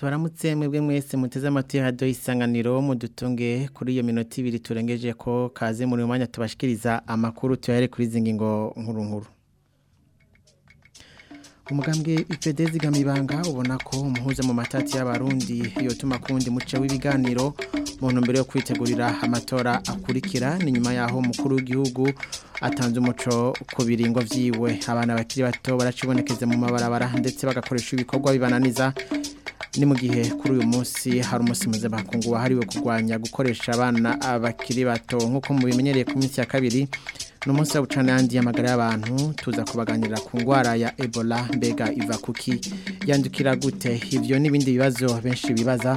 ndetse mwebwe mwese muteze amatwi radiyo isanganiro mudutunge kuri iyo minota ibiri turengeje ko kaze muri uyu tubashikiriza amakuru tuyahere kuri izi ngingo nkuru nkuru umugambwe ipede zigamibanga ubona ko umuhuza mu matati y'abarundi yotuma kundi muce w'ibiganiro mu mbere yo kwitegurira amatora akurikira ni nyuma yaho umukuru w'igihugu atanze umuco ku biringo vyiwe abana bakiri bato baracibonekeza mu mabarabara ndetse bagakoresha ibikorwa bibananiza ni mu gihe kuri uyu munsi hari umunsi mpuzamahanga wahariwe kurwanya gukoresha abana abakiri bato nk'uko mubimenyereye ku minsi ya kabiri ni umunsi w'ubucanange y'amagara y'abantu tuza kubaganira ku ndwara ya ebola mbega iva kuki yandukira gute ibyo n'ibindi bibazo benshi bibaza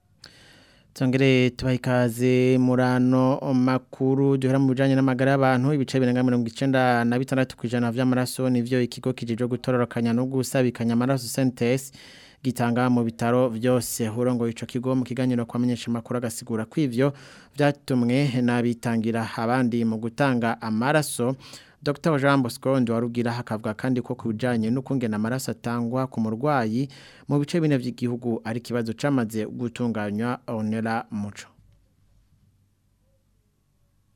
tongere tubaha ikaze murano makuru duhera mu bijyanye n'amagara y'abantu ibice birenga mirongo icyenda na bitandatu ku ijana by'amaraso nibyo ikigo kijejwe gutororokanya no gusabikanya amaraso sentesi gitanga mu bitaro byose hurongo ico kigo mu kiganiro kwamenyesha makuru agasigura kwivyo byatumwe nabitangira abandi mu gutanga amaraso Dr Jean Bosco Nduwarugira hakavuga kandi ko kubijanye n'ukungena amaraso atangwa ku murwayi mu bice bine by’igihugu ari kibazo camaze gutunganywa onera muco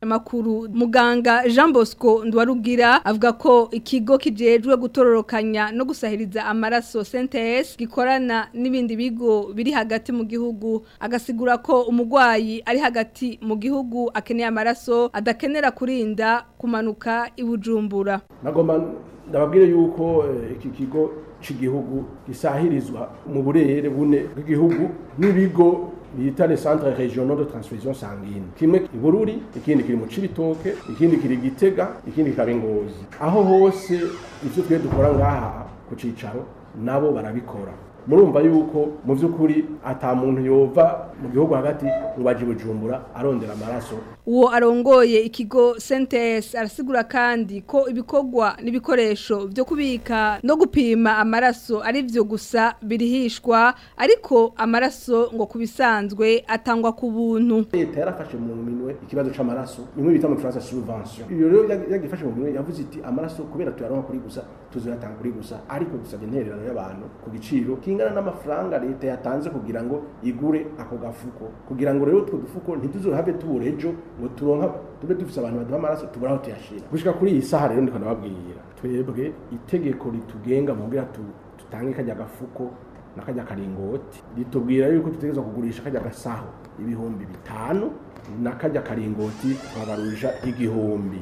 amakuru muganga Jean Bosco Ndwarugira avuga ko ikigo kijejwe gutororokanya no gusahiriza amaraso CNTS gikorana n'ibindi bigo biri hagati mu gihugu agasigura ko umugwayi ari hagati mu gihugu akeneye amaraso adakenera kurinda kumanuka ibujumbura nagomba ndababwire yuko eh, iki kigo c'igihugu gisahirizwa mu burere bune bw'igihugu n'ibigo bita le centre regional de transfusion sanguine kimwe i Bururi ikindi kiri mu Cibitoke ikindi kiri Gitega ikindi kiri Ngozi aho hose ivyo twe dukora ngaha ku cicaro nabo barabikora murumva yuko mu by'ukuri ata muntu yova mu hagati rubaje bujumbura arondera amaraso uwo arongoye ikigo sentesi arasigura kandi ko ibikogwa n'ibikoresho byo kubika no gupima amaraso ari byo gusa birihishwa ariko amaraso ngo kubisanzwe atangwa ku buntu leta yarafashe mu minwe ikibazo c'amaraso imwe bita mu France subvention iyo rero yagifashe mu minwe yavuze iti amaraso kubera tuyaronka kuri gusa tuzoyatanga kuri gusa ariko gusabye intererano y'abantu ku giciro kingana n'amafaranga leta yatanze kugira ngo igure ako gafuko kugira ngo rero utwo dufuko ntituzohave tubura ngo turonka tube dufise abantu baduha amaraso tubura aho tuyashira gushika kuri iyi saha rero ndiko ndababwira twebwe itegeko ritugenga mugira dutange kajya gafuko na kajya karingoti ritubwira yuko tutegerezwa kugurisha kajya gasaho ibihumbi bitanu na kajya karingoti tukabarurisha igihumbi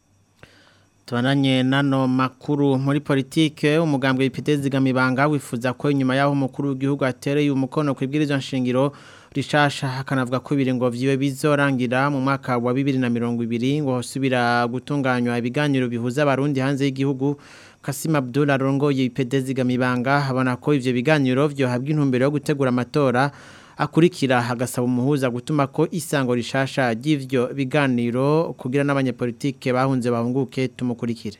tubananye n'ano makuru muri politike umugambwe w'ipiteze zigamibanga wifuza ko nyuma y'aho umukuru w'igihugu atereye umukono ku ibwirizwa nshingiro rishasha hakanavuga ko ibiri ngo vyiwe bizorangira mu mwaka wa bibiri na mirongo ibiri ngo hasubira gutunganywa ibiganiro bihuza abarundi hanze y'igihugu kasima Abdullah rongoye ipiteze zigamibanga habona ko ibyo biganiro byohabwa intumbero yo gutegura amatora akurikira hagasaba umuhuza gutuma ko isango rishasha ry'ivyo biganiro kugira n'abanyepolitike bahunze bahunguke tumukurikire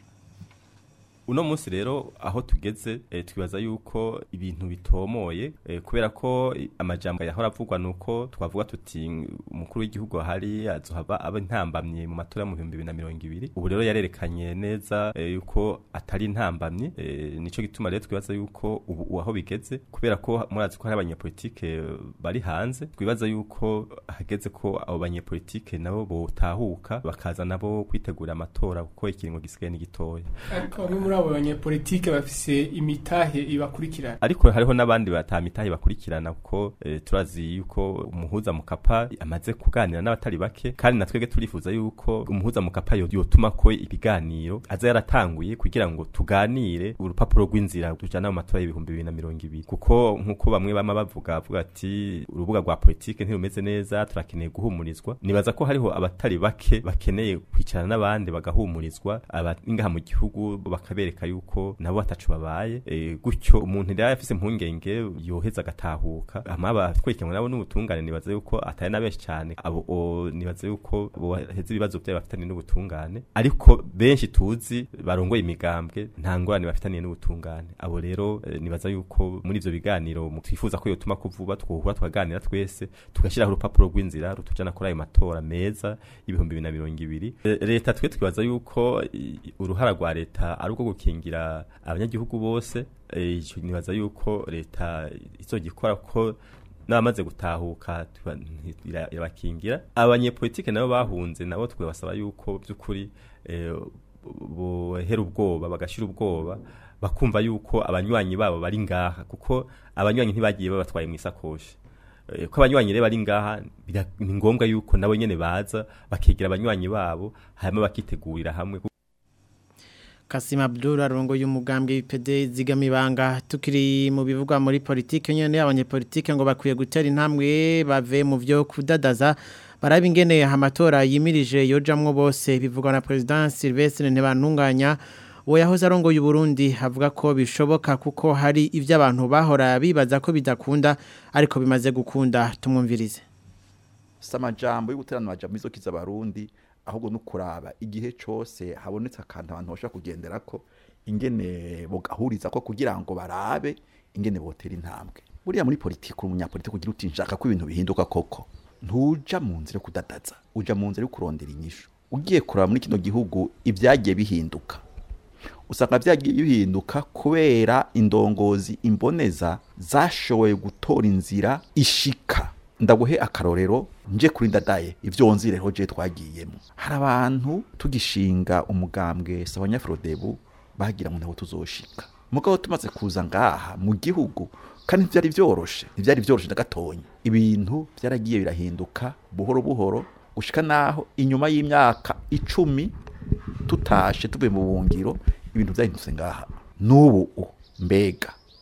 uno munsi rero aho tugeze eh, twibaza yuko ibintu bitomoye eh, kubera ko amajyambere yahora avugwa ni uko twavuga tuti umukuru w'igihugu ahari azohaba aba intambamye mu matora mu bihumbi bibiri na mirongo ibiri ubu rero yarerekanye neza eh, yuko atari intambamye nicyo gituma rero twibaza yuko ubu aho bigeze kubera ko murazi ko hari abanyepolitike bari hanze twibaza yuko hageze ko abo banyepolitike nabo botahuka bakaza nabo kwitegura amatora kuko ikiringo gisigaye ni gitoya muri abo banyepolitike bafise imitahe ibakurikirana ariko hariho n'abandi batamitahe bakurikirana kuko eh, turazi yuko umuhuza mukapa amaze kuganira n'abatari bake kandi natwege turifuza yuko umuhuza mukapa yotuma ko ibiganiro aza yaratanguye kugira ngo tuganire urupapuro rw'inzira tujana mu matora y'ibihumbi bibiri na mirongo ibiri kuko nk'uko bamwe bama bavuga avuga ati urubuga rwa politiki ntirumeze neza turakeneye guhumurizwa nibaza ko hariho abatari bake bakeneye kwicarana n'abandi bagahumurizwa abaingaha mu gihugu bakabe abereka yuko nabo atacu babaye eh, gutyo umuntu rero afise impungenge yoheza agatahuka amaba akwirikirana nabo n'ubutungane nibaza yuko atari na benshi cyane abo nibaza yuko boheza ibibazo byabo bafitanye n'ubutungane ariko benshi tuzi barongoye imigambwe nta ngorane bafitaniye n'ubutungane abo rero eh, nibaza yuko muri ivyo biganiro twifuza ko yotuma kuvuba twohura twaganira twese tugashyiraho urupapuro rw'inzira rutujana kuri ayo matora meza y'ibihumbi bibiri na mirongo ibiri eh, leta twe twibaza yuko uruhara rwa leta ari urwo gukingira abanyagihugu bose eh, nibaza yuko leta gikora ko n'abamaze gutahuka irabakingira abanyepolitike nabo bahunze nabo twabasaba yuko by'ukuri eh, bohera ubwoba bagashyira ubwoba bakumva yuko abanywanyi babo bari ngaha kuko abanywanyi ntibagiye babatwaye mu isakoshi eh, ko abanywanyi rero bari ngaha ni ngombwa yuko nabo nyine baza bakigira abanywanyi babo hanyuma bakitegurira hamwe kasima abdul arongoye umugambwe w'ipede zigama ibanga tukiri mu bivugwa muri politiki nyine abanyepolitike ngo bakwiye gutera intambwe bave mu byo kudadaza baraba ingene amatora yimirije yojamwo bose bivugwa na perezida silvestre ntibantunganya uwo yahoze y’u Burundi avuga ko bishoboka kuko hari iby’abantu bahora bibaza ko bidakunda ariko bimaze gukunda tumwumvirize si amajyambere y'ubuteraniro majyambere izo kiza abarundi ahubwo no kuraba igihe cyose habonetse akantu abantu bashobora kugendera ko ingene bugahuriza ko kugira ngo barabe ingene botera intambwe buriya muri politiki umunyapolitiki ugira uti nshaka ko ibintu bihinduka koko ntujya mu nzira yo kudadaza ujya mu nzira yo kurondera inyishu ugiye kureba muri kino gihugu ibyagiye bihinduka usanga byagiye bihinduka kubera indongozi imboneza zashoboye gutora inzira ishika ndaguhe akarorero nje kuri ndadaye ibyo wonzireho je twagiyemo hari abantu tugishinga umugambwe sabanya frodebu bagira ngo ntaho tuzoshika mugabo tumaze kuza ngaha mu gihugu kandi byari byoroshe byari byoroshe na gatonya ibintu byaragiye birahinduka buhoro buhoro gushika naho inyuma y'imyaka icumi tutashe tuvuye mu bungiro ibintu byahindutse ngaha n'ubu mbega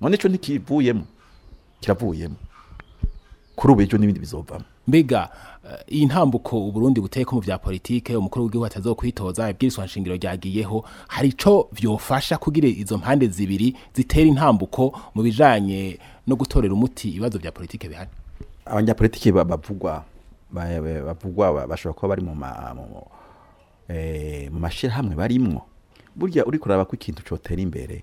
none cyo ntikivuyemo kiravuyemo kuri ubu ejo n'ibindi bizovamo mbega eh, iyi ntambuko uburundi buteye mu bya politiki umukuru w'igihugu atazo kwitoza ibwirizwa nshingiro ryagiyeho hari icyo vyofasha kugira izo mpande zibiri zitera intambuko mu bijanye no gutorera umuti ibibazo bya politiki bihari abanyapolitiki bavugwa bavugwa bashobora kuba bari mu mu eh, mashyirahamwe barimwo burya uri kuraba ko ikintu cyotera imbere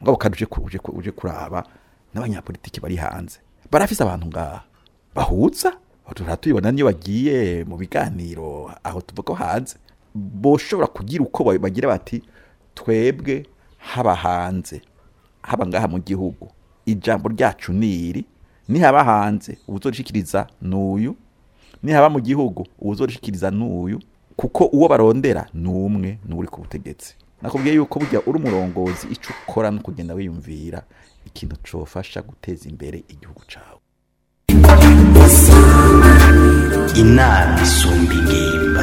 mugabo kandi uje kuraba n'abanyapolitiki bari hanze barafise abantu ngaha bahutsa turaba niyo bagiye mu biganiro aho tuva ko hanze boshobora kugira uko bagira bati twebwe haba hanze haba ngaha mu gihugu ijambo ryacu ni iri nihaba hanze ubuzorishikiriza n'uyu nihaba mu gihugu ubuzorishikiriza n'uyu kuko uwo barondera ni umwe n'uri ku butegetsi nakubwiye yuko burya uri umurongozi icyo ukora ni ukugenda wiyumvira ikintu cyofasha guteza imbere igihugu cyawe inama isumba ingimba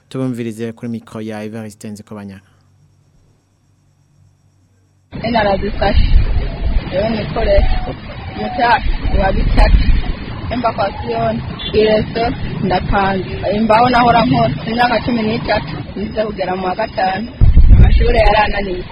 tubumvirize kuri mikro ya Evariste Nzikobanyaka ena arazifashe rero nikoresha mutatu biba bitatu ireso ndapanze imbaho nahora nkose imyaka cumi n'itatu mu wa gatanu amashuri yarananiye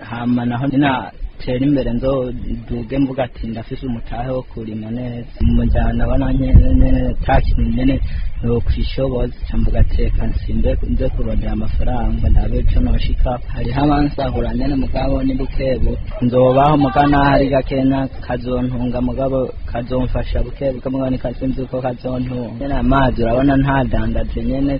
hama naho tera imbere nzo duge mvuga ati ndafise umutahe wo kurima neza umujyana abona nyene takintu nyene nokwishoboza camvuga teka nsimbe nze kurondera amafaranga ndabe ico noshika hariho abansahura nyene mugabo ni bukebu nzobaho mugana hari gakena kazontunga mugabo kazomfasha bukebuke mugabo nikasinzi uko kazontunga nyene amazi urabona ntadandaje nyene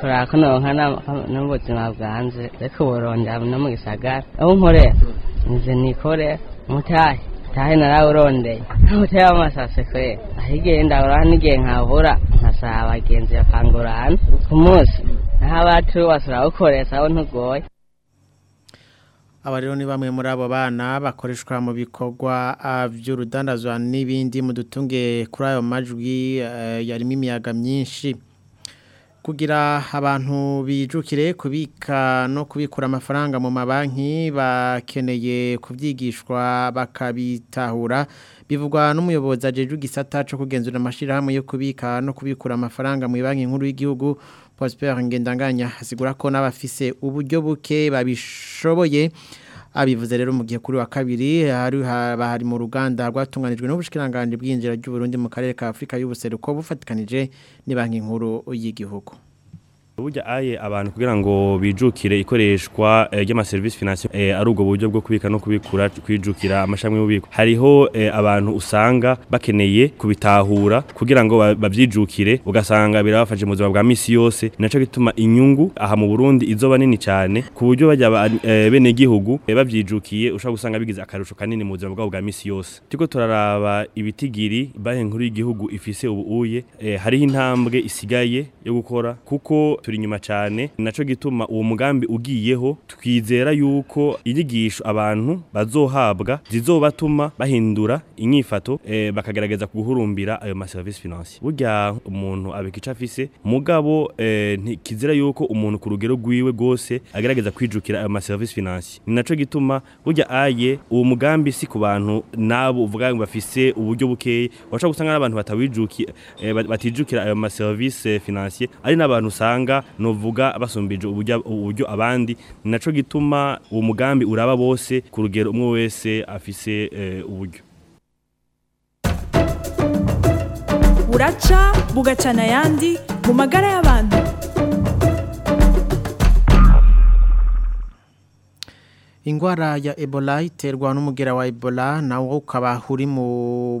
kurako nonka n'ubuzima bwanze ariko uburondera no mu gisagara aho nkorera nze nikore mutahe tahe narawurondeye n'umutima w'amasase kure aho igihe ndabura n'igihe nkabura nkasaba abagenzi bakangurana ku munsi naho abacu bose urawukoresha aho ntugoye aba rero ni bamwe muri abo bana bakoreshwa mu bikorwa by'urudandazwa ah, n'ibindi mudutunge kuri ayo majwi eh, yarimo imiyaga myinshi kugira abantu bijukire kubika no kubikura amafaranga mu mabanki bakeneye kubyigishwa bakabitahura bivugwa n'umuyobozi ajeje igisata cyo kugenzura amashirahamwe yo kubika no kubikura amafaranga mu banki nkuru y'igihugu Prosper Ngendanganya asigura ko n'abafise uburyo buke babishoboye abivuze rero mu gihe kuri wa kabiri hari bahari mu ruganda rwatunganijwe n'ubushikiranganje bw'injira ry'u Burundi mu karere ka Afrika y'ubuseruko bufatikanije ni banki nkuru y'igihugu burya aye abantu kugira ngo bijukire ikoreshwa eh, ry'amaserivisi finansiyo eh, ari ubwo buryo bwo kubika no kubikura kwijukira amashami y'ububiko hariho eh, abantu usanga bakeneye kubitahura kugira ngo babyijukire ugasanga birabafashe mu buzima bwa minsi yose nacyo gituma inyungu aha mu Burundi izoba nini cyane ku buryo bajya bene gihugu babyijukiye ushobora gusanga bigize akarusho kanini mu buzima bwabo bwa minsi yose turiko turaraba ibitigiri banki nkuru y'igihugu ifise ubu uye hariho intambwe isigaye yo gukora kuko turi inyuma cyane nacyo gituma uwo mugambi ugiyeho twizera yuko inyigisho abantu bazohabwa zizobatuma bahindura inyifato eh, bakagerageza guhurumbira ayo maserivisi finansiye burya umuntu abika icyo afise mugabo eh, ntikizira yuko umuntu ku rugero rwiwe rwose agerageza kwijukira ayo maserivisi finansiye ni nacyo gituma burya aye uwo mugambi si ku bantu nabo uvuga ngo bafise uburyo bukeye washobora gusanga n'abantu batawijukira eh, batijukira ayo maserivisi finansiye ari n'abantu usanga bavuga novuga basumbije uburyo abandi naco gituma uwo mugambi uraba bose ku rugero umwe wese afise eh, uburyo buraca bugacana ayandi mu magara y'abantu ingwara ya ebola iterwa n'umugera wa ebola nawo ukaba uri mu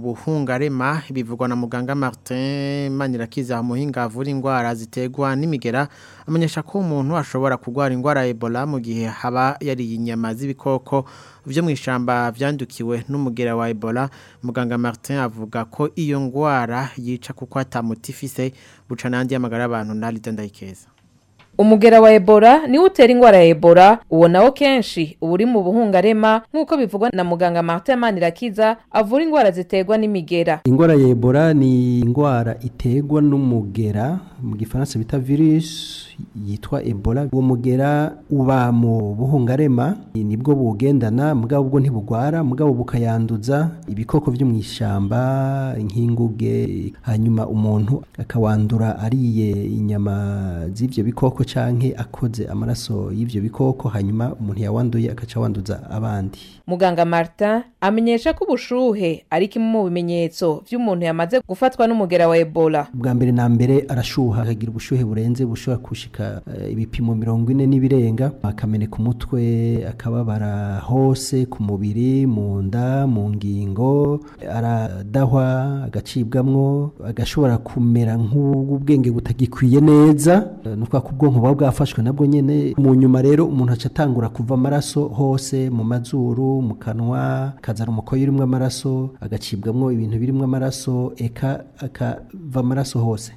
buhungarema bivugwa na muganga martin manirakiza muhinga avura indwara zitegwa n'imigera amenyesha ko umuntu ashobora kugwara indwara ya ebola mu gihe haba yariye inyama z'ibikoko byo mu ishyamba byandukiwe n'umugera wa ebola muganga martin avuga ko iyo ndwara yica kuko atamuti ifise buca n'andi y'amagara y'abantu umugera wa ebola niwo utera indwara ya ebola uwo nawo kenshi uba uri mu buhungarema nk'uko bivugwa na muganga martin manirakiza avura indwara ziterwa n'imigera indwara ya ebola ni indwara iterwa n'umugera mu gifaransa bita virusi yitwa ebola uwo mugera uba mu buhungarema nibwo buwugendana mugabo ubwo ntibugwara mugabo bukayanduza ibikoko byo mu ishyamba nk'inguge hanyuma umuntu akawandura ariye inyama z'ibyo bikoko cyangwa akoze amaraso y'ibyo bikoko hanyuma umuntu yawanduye agaca wanduza abandi muganga marita amenyesha ko ubushuhe ari kimwe mu bimenyetso by'umuntu yamaze gufatwa n'umugera wa ebola bwa mbere na mbere arashuha akagira ubushyuhe burenze bushobora gushika eh, ibipimo mirongo ine n'ibirenga akameneka umutwe akababara hose ku mubiri mu nda mu ngingo aradahwa agacibwamwo agashobora kumera nk'ubwenge butagikwiye neza eh, ni ukuvuga n'ubwonko buba bwafashwe nabwo nyine mu nyuma rero umuntu aca atangura kuva amaraso hose mu mazuru mu kanwa akazana umukoyo urimo amaraso agacibwamo ibintu birimo amaraso eka akava amaraso hose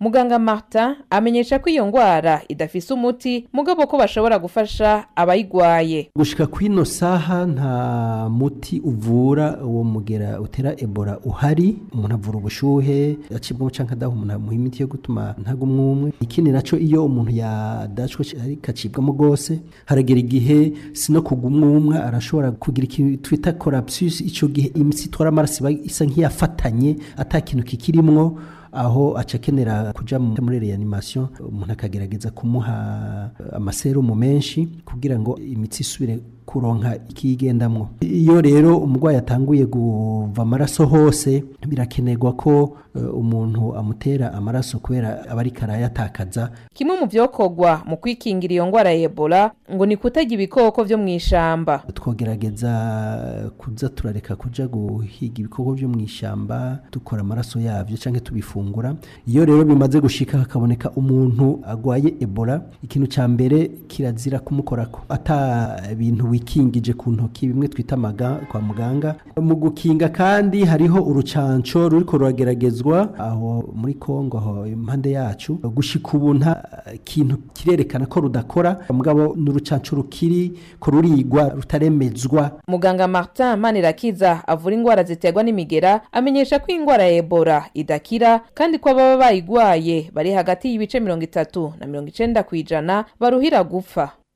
muganga marta amenyesha ko iyo ndwara idafise umuti mugabo ko bashobora gufasha abayirwaye gushyika ku ino saha nta muti uvura uwo mugera utera ebola uhari umuntu avura ubushyuhe acibwamo cyangwa adaha umuntu bakamuha imiti yo gutuma ntagumwe umwe ikindi naco iyo umuntu yadashwe arikacibwamo rwose haragera igihe si no kugumwa umwe arashobora kugira ikintu twita corapsus ico gihe imitsi itwara amaraso isa nk'iyafatanye atakintu kikirimo aho acakenera kuja muri reanimation umuntu akagerageza kumuha eh, amaserumu menshi kugira ngo imitsi isubire kuronka ikigendamwo iyo rero umurwayi atanguye guva amaraso hose birakenerwa ko eh, umuntu amutera amaraso kubera aba ariko arayatakaza kimwe mu byokogwa mu kwikingira iyo ndwara ya ebola ngo ni kutajya ibikoko byo mu ishyamba twogerageza kuza turareka kuja guhiga ibikoko byo mu ishyamba dukora amaraso yabyo cyangwa tubifunga gufungura iyo rero bimaze gushika hakaboneka umuntu agwaye ebola ikintu cya mbere kirazira kumukorako ata bintu wikingije ku ntoki bimwe twita amaga kwa muganga mu gukinga kandi hariho urucanco ruri rurageragezwa aho muri kongo aho impande yacu gushika ubu nta kintu kirerekana ko rudakora mugabo n'urucanco rukiri ko rurigwa rutaremezwa muganga martin manirakiza avura indwara ziterwa n'imigera amenyesha ko indwara ya ebola idakira kandi ko baba bayigwaye bari hagati y'ibice mirongo itatu na mirongo icenda ku ijana baruhira gupfa